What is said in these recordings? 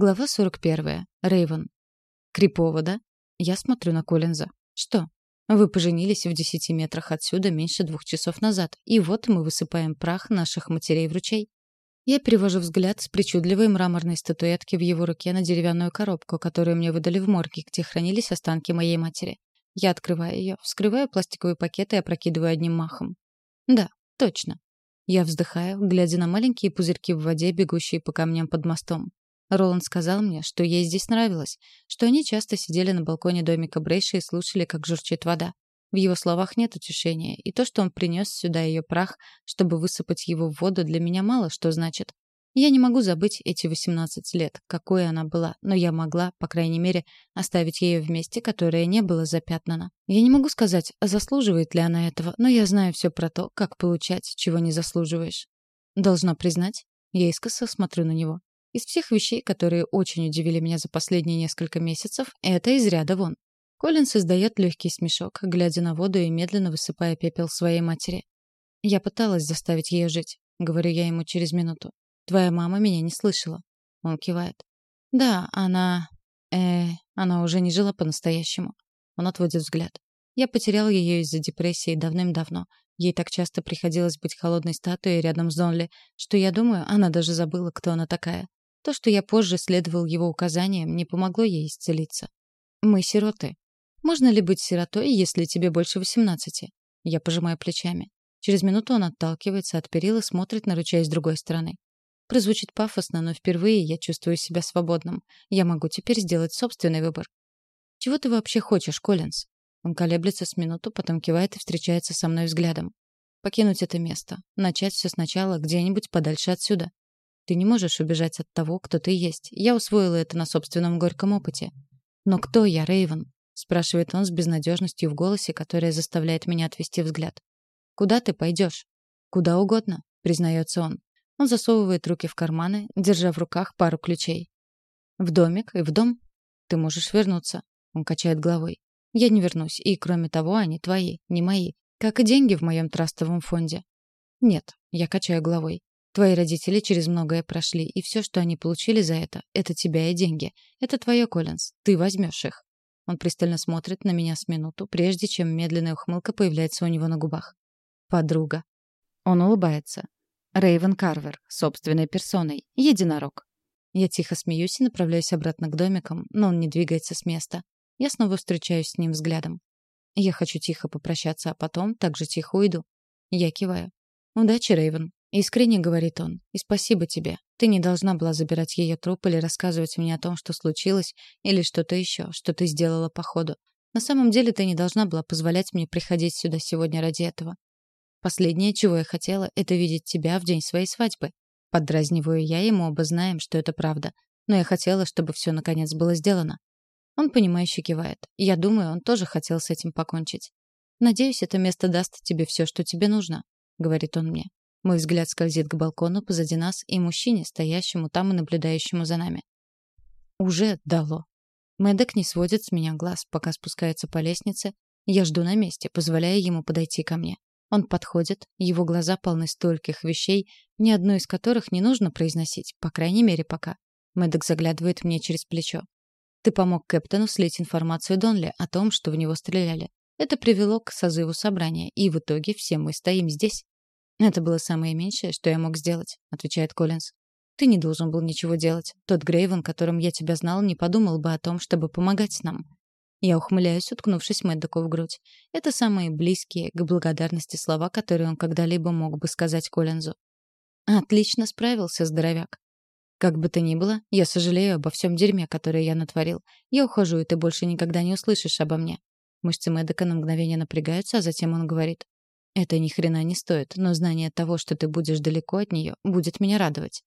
Глава 41. Рейвен. Крипово, да? Я смотрю на Коллинза. Что? Вы поженились в десяти метрах отсюда меньше двух часов назад, и вот мы высыпаем прах наших матерей в ручей. Я перевожу взгляд с причудливой мраморной статуэтки в его руке на деревянную коробку, которую мне выдали в морге, где хранились останки моей матери. Я открываю ее, вскрываю пластиковый пакет и опрокидываю одним махом. Да, точно. Я вздыхаю, глядя на маленькие пузырьки в воде, бегущие по камням под мостом. Роланд сказал мне, что ей здесь нравилось, что они часто сидели на балконе домика Брейша и слушали, как журчит вода. В его словах нет утешения, и то, что он принес сюда ее прах, чтобы высыпать его в воду, для меня мало что значит. Я не могу забыть эти 18 лет, какой она была, но я могла, по крайней мере, оставить ее в месте, которое не было запятнано. Я не могу сказать, заслуживает ли она этого, но я знаю все про то, как получать, чего не заслуживаешь. Должна признать, я искоса смотрю на него. Из всех вещей, которые очень удивили меня за последние несколько месяцев, это из ряда вон. Колин создает легкий смешок, глядя на воду и медленно высыпая пепел своей матери. «Я пыталась заставить ее жить», — говорю я ему через минуту. «Твоя мама меня не слышала». Он кивает. «Да, она... э она уже не жила по-настоящему». Он отводит взгляд. «Я потерял ее из-за депрессии давным-давно. Ей так часто приходилось быть холодной статуей рядом с Донли, что я думаю, она даже забыла, кто она такая. То, что я позже следовал его указаниям, не помогло ей исцелиться. Мы сироты. Можно ли быть сиротой, если тебе больше восемнадцати? Я пожимаю плечами. Через минуту он отталкивается от перил и смотрит на ручей с другой стороны. Прозвучит пафосно, но впервые я чувствую себя свободным. Я могу теперь сделать собственный выбор. «Чего ты вообще хочешь, Коллинз?» Он колеблется с минуту, потом кивает и встречается со мной взглядом. «Покинуть это место. Начать все сначала, где-нибудь подальше отсюда. Ты не можешь убежать от того, кто ты есть. Я усвоила это на собственном горьком опыте. Но кто я, Рейвен? спрашивает он с безнадежностью в голосе, которая заставляет меня отвести взгляд. Куда ты пойдешь? Куда угодно, признается он. Он засовывает руки в карманы, держа в руках пару ключей. В домик и в дом. Ты можешь вернуться. Он качает головой. Я не вернусь, и кроме того, они твои, не мои, как и деньги в моем трастовом фонде. Нет, я качаю головой. Твои родители через многое прошли, и все, что они получили за это, это тебя и деньги. Это твое, Коллинз. Ты возьмешь их. Он пристально смотрит на меня с минуту, прежде чем медленная ухмылка появляется у него на губах. Подруга. Он улыбается. Рейвен Карвер, собственной персоной, единорог. Я тихо смеюсь и направляюсь обратно к домикам, но он не двигается с места. Я снова встречаюсь с ним взглядом. Я хочу тихо попрощаться, а потом также тихо уйду. Я киваю. Удачи, Рейвен. Искренне говорит он. И спасибо тебе. Ты не должна была забирать ее труп или рассказывать мне о том, что случилось, или что-то еще, что ты сделала по ходу. На самом деле ты не должна была позволять мне приходить сюда сегодня ради этого. Последнее, чего я хотела, это видеть тебя в день своей свадьбы. Поддразниваю я, и мы оба знаем, что это правда. Но я хотела, чтобы все наконец было сделано. Он понимающе кивает. Я думаю, он тоже хотел с этим покончить. «Надеюсь, это место даст тебе все, что тебе нужно», — говорит он мне. Мой взгляд скользит к балкону позади нас и мужчине, стоящему там и наблюдающему за нами. Уже дало. Мэддок не сводит с меня глаз, пока спускается по лестнице. Я жду на месте, позволяя ему подойти ко мне. Он подходит, его глаза полны стольких вещей, ни одной из которых не нужно произносить, по крайней мере, пока. Мэддок заглядывает мне через плечо. Ты помог Кэптону слить информацию Донли о том, что в него стреляли. Это привело к созыву собрания, и в итоге все мы стоим здесь. «Это было самое меньшее, что я мог сделать», — отвечает Коллинз. «Ты не должен был ничего делать. Тот Грейвен, которым я тебя знал, не подумал бы о том, чтобы помогать нам». Я ухмыляюсь, уткнувшись Мэддоку в грудь. Это самые близкие к благодарности слова, которые он когда-либо мог бы сказать Коллинзу. «Отлично справился, здоровяк». Как бы то ни было, я сожалею обо всем дерьме, которое я натворил. Я ухожу, и ты больше никогда не услышишь обо мне. Мышцы Мэддока на мгновение напрягаются, а затем он говорит. Это ни хрена не стоит, но знание того, что ты будешь далеко от нее, будет меня радовать.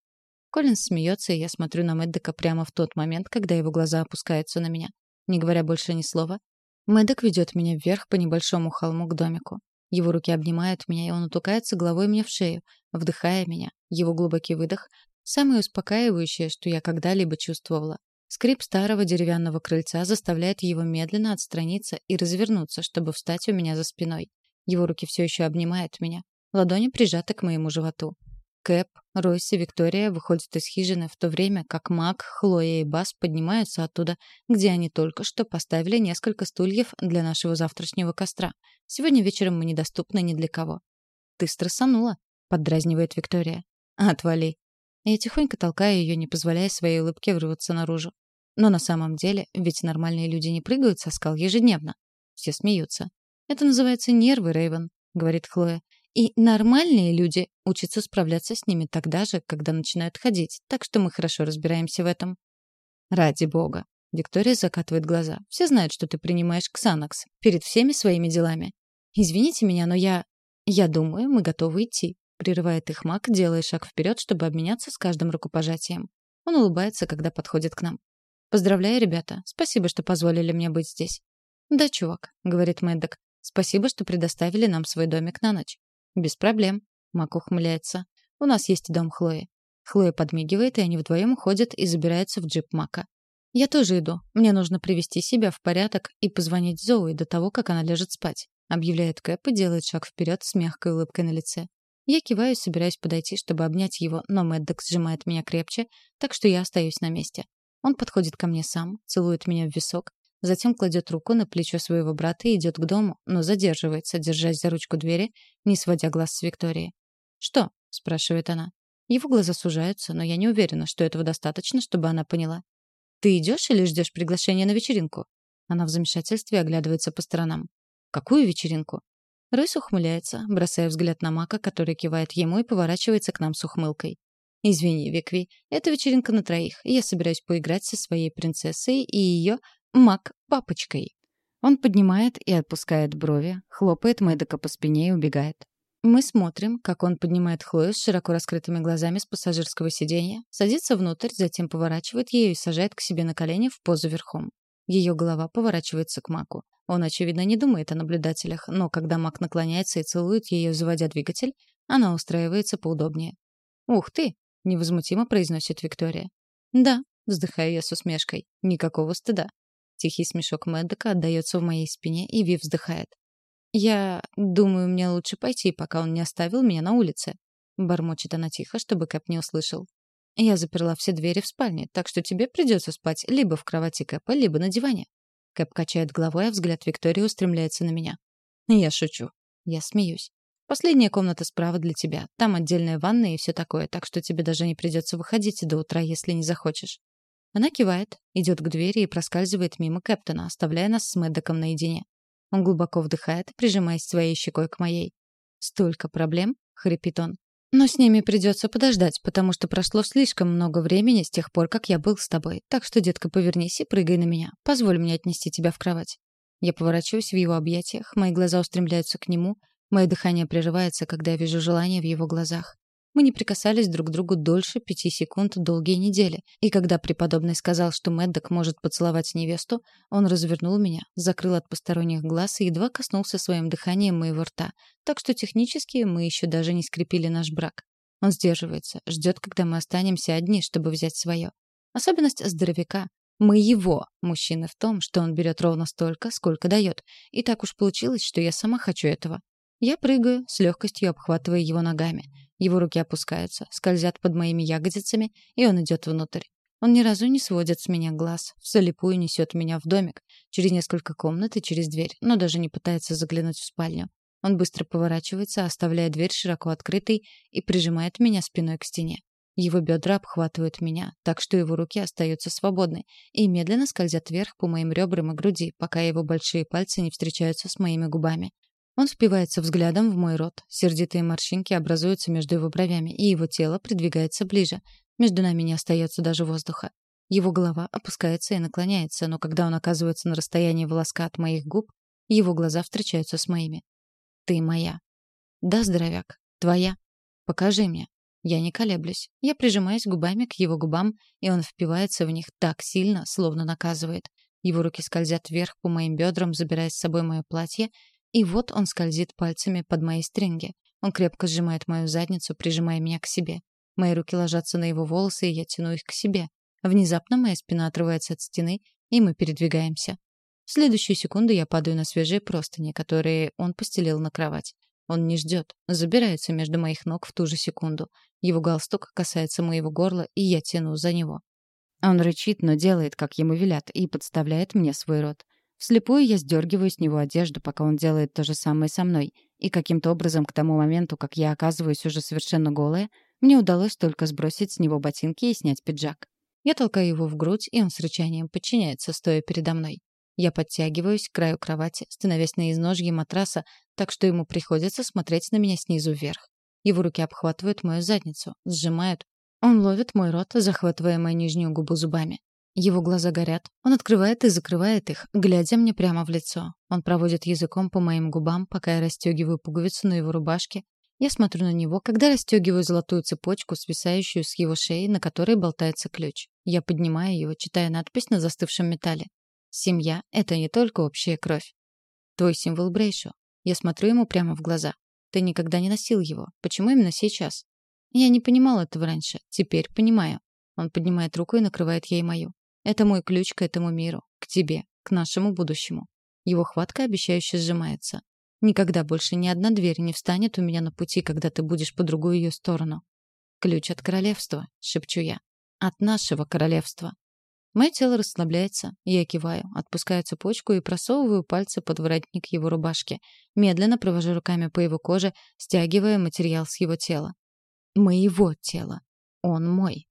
Колин смеется, и я смотрю на Мэддека прямо в тот момент, когда его глаза опускаются на меня. Не говоря больше ни слова, Мэддек ведет меня вверх по небольшому холму к домику. Его руки обнимают меня, и он утыкается головой мне в шею, вдыхая меня. Его глубокий выдох — самое успокаивающее, что я когда-либо чувствовала. Скрип старого деревянного крыльца заставляет его медленно отстраниться и развернуться, чтобы встать у меня за спиной. Его руки все еще обнимают меня. Ладони прижаты к моему животу. Кэп, Ройс и Виктория выходят из хижины в то время, как Мак, Хлоя и Бас поднимаются оттуда, где они только что поставили несколько стульев для нашего завтрашнего костра. Сегодня вечером мы недоступны ни для кого. «Ты стрессанула», — поддразнивает Виктория. «Отвали». Я тихонько толкаю ее, не позволяя своей улыбке вырваться наружу. Но на самом деле, ведь нормальные люди не прыгают со скал ежедневно. Все смеются. «Это называется нервы, Рейвен», — говорит Хлоя. «И нормальные люди учатся справляться с ними тогда же, когда начинают ходить, так что мы хорошо разбираемся в этом». «Ради бога». Виктория закатывает глаза. «Все знают, что ты принимаешь Ксанакс перед всеми своими делами. Извините меня, но я... Я думаю, мы готовы идти», — прерывает их маг, делая шаг вперед, чтобы обменяться с каждым рукопожатием. Он улыбается, когда подходит к нам. «Поздравляю, ребята. Спасибо, что позволили мне быть здесь». «Да, чувак», — говорит Мэддок. «Спасибо, что предоставили нам свой домик на ночь». «Без проблем», — Мак ухмыляется. «У нас есть дом Хлои». Хлоя подмигивает, и они вдвоем уходят и забираются в джип Мака. «Я тоже иду. Мне нужно привести себя в порядок и позвонить Зоуи до того, как она ляжет спать», — объявляет Кэп и делает шаг вперед с мягкой улыбкой на лице. Я киваю собираюсь подойти, чтобы обнять его, но Мэддок сжимает меня крепче, так что я остаюсь на месте. Он подходит ко мне сам, целует меня в висок, затем кладет руку на плечо своего брата и идет к дому, но задерживается, держась за ручку двери, не сводя глаз с Виктории. «Что?» — спрашивает она. Его глаза сужаются, но я не уверена, что этого достаточно, чтобы она поняла. «Ты идешь или ждешь приглашения на вечеринку?» Она в замешательстве оглядывается по сторонам. «Какую вечеринку?» Ройс ухмыляется, бросая взгляд на Мака, который кивает ему и поворачивается к нам с ухмылкой. «Извини, Викви, это вечеринка на троих. Я собираюсь поиграть со своей принцессой и ее маг-папочкой». Он поднимает и отпускает брови, хлопает Мэддока по спине и убегает. Мы смотрим, как он поднимает Хлою с широко раскрытыми глазами с пассажирского сиденья, садится внутрь, затем поворачивает ее и сажает к себе на колени в позу верхом. Ее голова поворачивается к Маку. Он, очевидно, не думает о наблюдателях, но когда Мак наклоняется и целует ее, заводя двигатель, она устраивается поудобнее. «Ух ты!» — невозмутимо произносит Виктория. «Да», — вздыхаю я с усмешкой. «Никакого стыда». Тихий смешок Мэддока отдаётся в моей спине, и Ви вздыхает. «Я думаю, мне лучше пойти, пока он не оставил меня на улице», — бормочет она тихо, чтобы Кэп не услышал. «Я заперла все двери в спальне, так что тебе придется спать либо в кровати Кэпа, либо на диване». Кэп качает головой, а взгляд Виктории устремляется на меня. Я шучу. Я смеюсь. Последняя комната справа для тебя. Там отдельная ванная и все такое, так что тебе даже не придется выходить до утра, если не захочешь». Она кивает, идет к двери и проскальзывает мимо Кэптона, оставляя нас с Мэддоком наедине. Он глубоко вдыхает, прижимаясь своей щекой к моей. «Столько проблем?» — хрипит он. «Но с ними придется подождать, потому что прошло слишком много времени с тех пор, как я был с тобой. Так что, детка, повернись и прыгай на меня. Позволь мне отнести тебя в кровать». Я поворачиваюсь в его объятиях, мои глаза устремляются к нему, Мое дыхание прерывается, когда я вижу желание в его глазах. Мы не прикасались друг к другу дольше пяти секунд долгие недели, и когда преподобный сказал, что Мэддок может поцеловать невесту, он развернул меня, закрыл от посторонних глаз и едва коснулся своим дыханием моего рта, так что технически мы еще даже не скрепили наш брак. Он сдерживается, ждет, когда мы останемся одни, чтобы взять свое. Особенность здоровяка моего мужчины в том, что он берет ровно столько, сколько дает. И так уж получилось, что я сама хочу этого. Я прыгаю, с легкостью обхватывая его ногами. Его руки опускаются, скользят под моими ягодицами, и он идет внутрь. Он ни разу не сводит с меня глаз, вслепую несет меня в домик, через несколько комнат и через дверь, но даже не пытается заглянуть в спальню. Он быстро поворачивается, оставляя дверь широко открытой и прижимает меня спиной к стене. Его бедра обхватывают меня, так что его руки остаются свободны и медленно скользят вверх по моим ребрам и груди, пока его большие пальцы не встречаются с моими губами. Он впивается взглядом в мой рот. Сердитые морщинки образуются между его бровями, и его тело придвигается ближе. Между нами не остается даже воздуха. Его голова опускается и наклоняется, но когда он оказывается на расстоянии волоска от моих губ, его глаза встречаются с моими. «Ты моя». «Да, здоровяк, твоя. Покажи мне». Я не колеблюсь. Я прижимаюсь губами к его губам, и он впивается в них так сильно, словно наказывает. Его руки скользят вверх по моим бедрам, забирая с собой мое платье, и вот он скользит пальцами под мои стринги. Он крепко сжимает мою задницу, прижимая меня к себе. Мои руки ложатся на его волосы, и я тяну их к себе. Внезапно моя спина отрывается от стены, и мы передвигаемся. В следующую секунду я падаю на свежие простыни, которые он постелил на кровать. Он не ждет, забирается между моих ног в ту же секунду. Его галстук касается моего горла, и я тяну за него. Он рычит, но делает, как ему велят, и подставляет мне свой рот. Вслепую я сдергиваю с него одежду, пока он делает то же самое со мной. И каким-то образом к тому моменту, как я оказываюсь уже совершенно голая, мне удалось только сбросить с него ботинки и снять пиджак. Я толкаю его в грудь, и он с рычанием подчиняется, стоя передо мной. Я подтягиваюсь к краю кровати, становясь на изножье матраса, так что ему приходится смотреть на меня снизу вверх. Его руки обхватывают мою задницу, сжимают. Он ловит мой рот, захватывая мою нижнюю губу зубами. Его глаза горят. Он открывает и закрывает их, глядя мне прямо в лицо. Он проводит языком по моим губам, пока я расстегиваю пуговицу на его рубашке. Я смотрю на него, когда расстегиваю золотую цепочку, свисающую с его шеи, на которой болтается ключ. Я поднимаю его, читая надпись на застывшем металле. Семья — это не только общая кровь. Твой символ Брейшо. Я смотрю ему прямо в глаза. Ты никогда не носил его. Почему именно сейчас? Я не понимал этого раньше. Теперь понимаю. Он поднимает руку и накрывает ей мою. Это мой ключ к этому миру, к тебе, к нашему будущему. Его хватка обещающе сжимается. Никогда больше ни одна дверь не встанет у меня на пути, когда ты будешь по другую ее сторону. Ключ от королевства, шепчу я. От нашего королевства. Мое тело расслабляется, я киваю, отпускаю цепочку и просовываю пальцы под воротник его рубашки. Медленно провожу руками по его коже, стягивая материал с его тела. Моего тела. Он мой.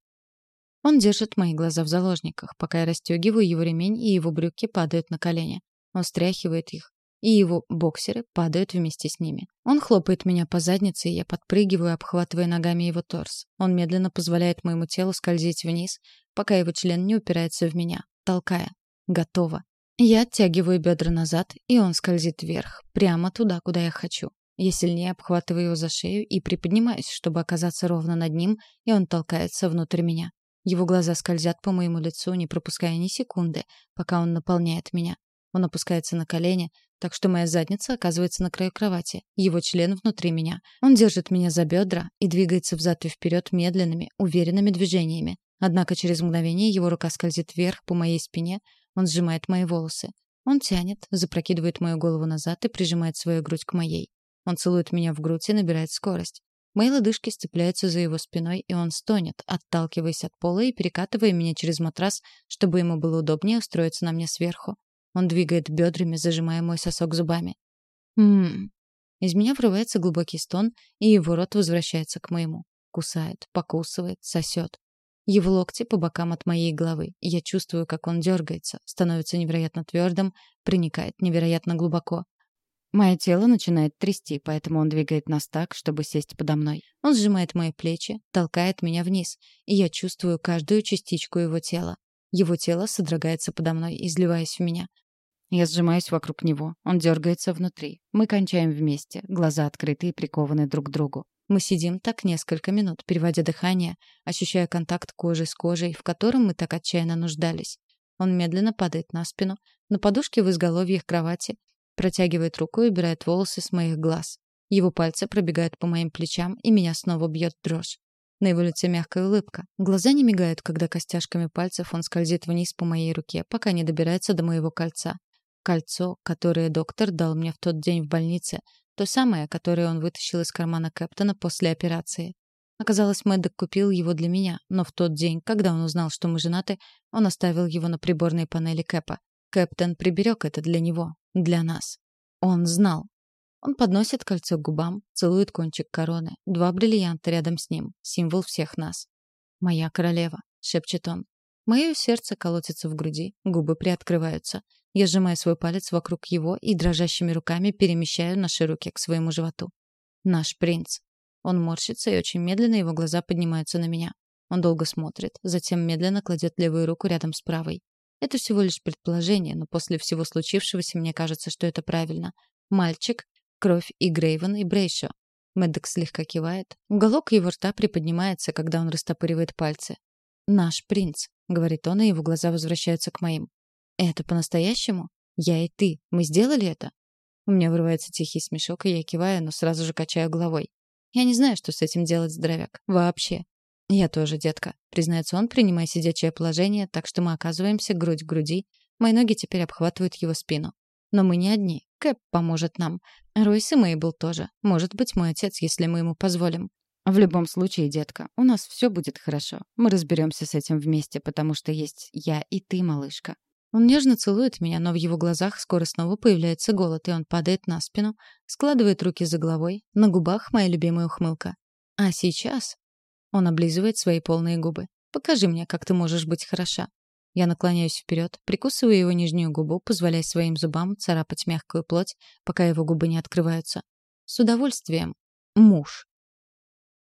Он держит мои глаза в заложниках, пока я расстегиваю его ремень, и его брюки падают на колени. Он стряхивает их, и его боксеры падают вместе с ними. Он хлопает меня по заднице, и я подпрыгиваю, обхватывая ногами его торс. Он медленно позволяет моему телу скользить вниз, пока его член не упирается в меня, толкая. Готово. Я оттягиваю бедра назад, и он скользит вверх, прямо туда, куда я хочу. Я сильнее обхватываю его за шею и приподнимаюсь, чтобы оказаться ровно над ним, и он толкается внутрь меня. Его глаза скользят по моему лицу, не пропуская ни секунды, пока он наполняет меня. Он опускается на колени, так что моя задница оказывается на краю кровати, его член внутри меня. Он держит меня за бедра и двигается взад и вперед медленными, уверенными движениями. Однако через мгновение его рука скользит вверх по моей спине, он сжимает мои волосы. Он тянет, запрокидывает мою голову назад и прижимает свою грудь к моей. Он целует меня в грудь и набирает скорость. Мои лодыжки сцепляются за его спиной, и он стонет, отталкиваясь от пола и перекатывая меня через матрас, чтобы ему было удобнее устроиться на мне сверху. Он двигает бедрами, зажимая мой сосок зубами. Мм. Из меня врывается глубокий стон, и его рот возвращается к моему. Кусает, покусывает, сосет. Его локти по бокам от моей головы. Я чувствую, как он дергается, становится невероятно твердым, проникает невероятно глубоко. Мое тело начинает трясти, поэтому он двигает нас так, чтобы сесть подо мной. Он сжимает мои плечи, толкает меня вниз, и я чувствую каждую частичку его тела. Его тело содрогается подо мной, изливаясь в меня. Я сжимаюсь вокруг него. Он дергается внутри. Мы кончаем вместе, глаза открыты и прикованы друг к другу. Мы сидим так несколько минут, переводя дыхание, ощущая контакт кожи с кожей, в котором мы так отчаянно нуждались. Он медленно падает на спину, на подушке в изголовьях кровати, протягивает руку и убирает волосы с моих глаз. Его пальцы пробегают по моим плечам, и меня снова бьет дрожь. На его лице мягкая улыбка. Глаза не мигают, когда костяшками пальцев он скользит вниз по моей руке, пока не добирается до моего кольца. Кольцо, которое доктор дал мне в тот день в больнице, то самое, которое он вытащил из кармана Кэптона после операции. Оказалось, Мэддок купил его для меня, но в тот день, когда он узнал, что мы женаты, он оставил его на приборной панели Кэпа. Кэптон приберег это для него, для нас. Он знал. Он подносит кольцо к губам, целует кончик короны, два бриллианта рядом с ним, символ всех нас. «Моя королева», — шепчет он. Мое сердце колотится в груди, губы приоткрываются. Я сжимаю свой палец вокруг его и дрожащими руками перемещаю наши руки к своему животу. Наш принц. Он морщится, и очень медленно его глаза поднимаются на меня. Он долго смотрит, затем медленно кладет левую руку рядом с правой. Это всего лишь предположение, но после всего случившегося мне кажется, что это правильно. Мальчик, кровь и Грейвен, и Брейшо. Мэддок слегка кивает. Уголок его рта приподнимается, когда он растопыривает пальцы. «Наш принц», — говорит он, и его глаза возвращаются к моим. «Это по-настоящему? Я и ты. Мы сделали это?» У меня вырывается тихий смешок, и я киваю, но сразу же качаю головой. Я не знаю, что с этим делать, здоровяк. Вообще. Я тоже, детка. Признается он, принимая сидячее положение, так что мы оказываемся грудь к груди. Мои ноги теперь обхватывают его спину. Но мы не одни. Кэп поможет нам. Ройс и Мейбл тоже. Может быть, мой отец, если мы ему позволим. В любом случае, детка, у нас все будет хорошо. Мы разберемся с этим вместе, потому что есть я и ты, малышка. Он нежно целует меня, но в его глазах скоро снова появляется голод, и он падает на спину, складывает руки за головой, на губах моя любимая ухмылка. А сейчас он облизывает свои полные губы. Покажи мне, как ты можешь быть хороша. Я наклоняюсь вперед, прикусываю его нижнюю губу, позволяя своим зубам царапать мягкую плоть, пока его губы не открываются. С удовольствием. Муж.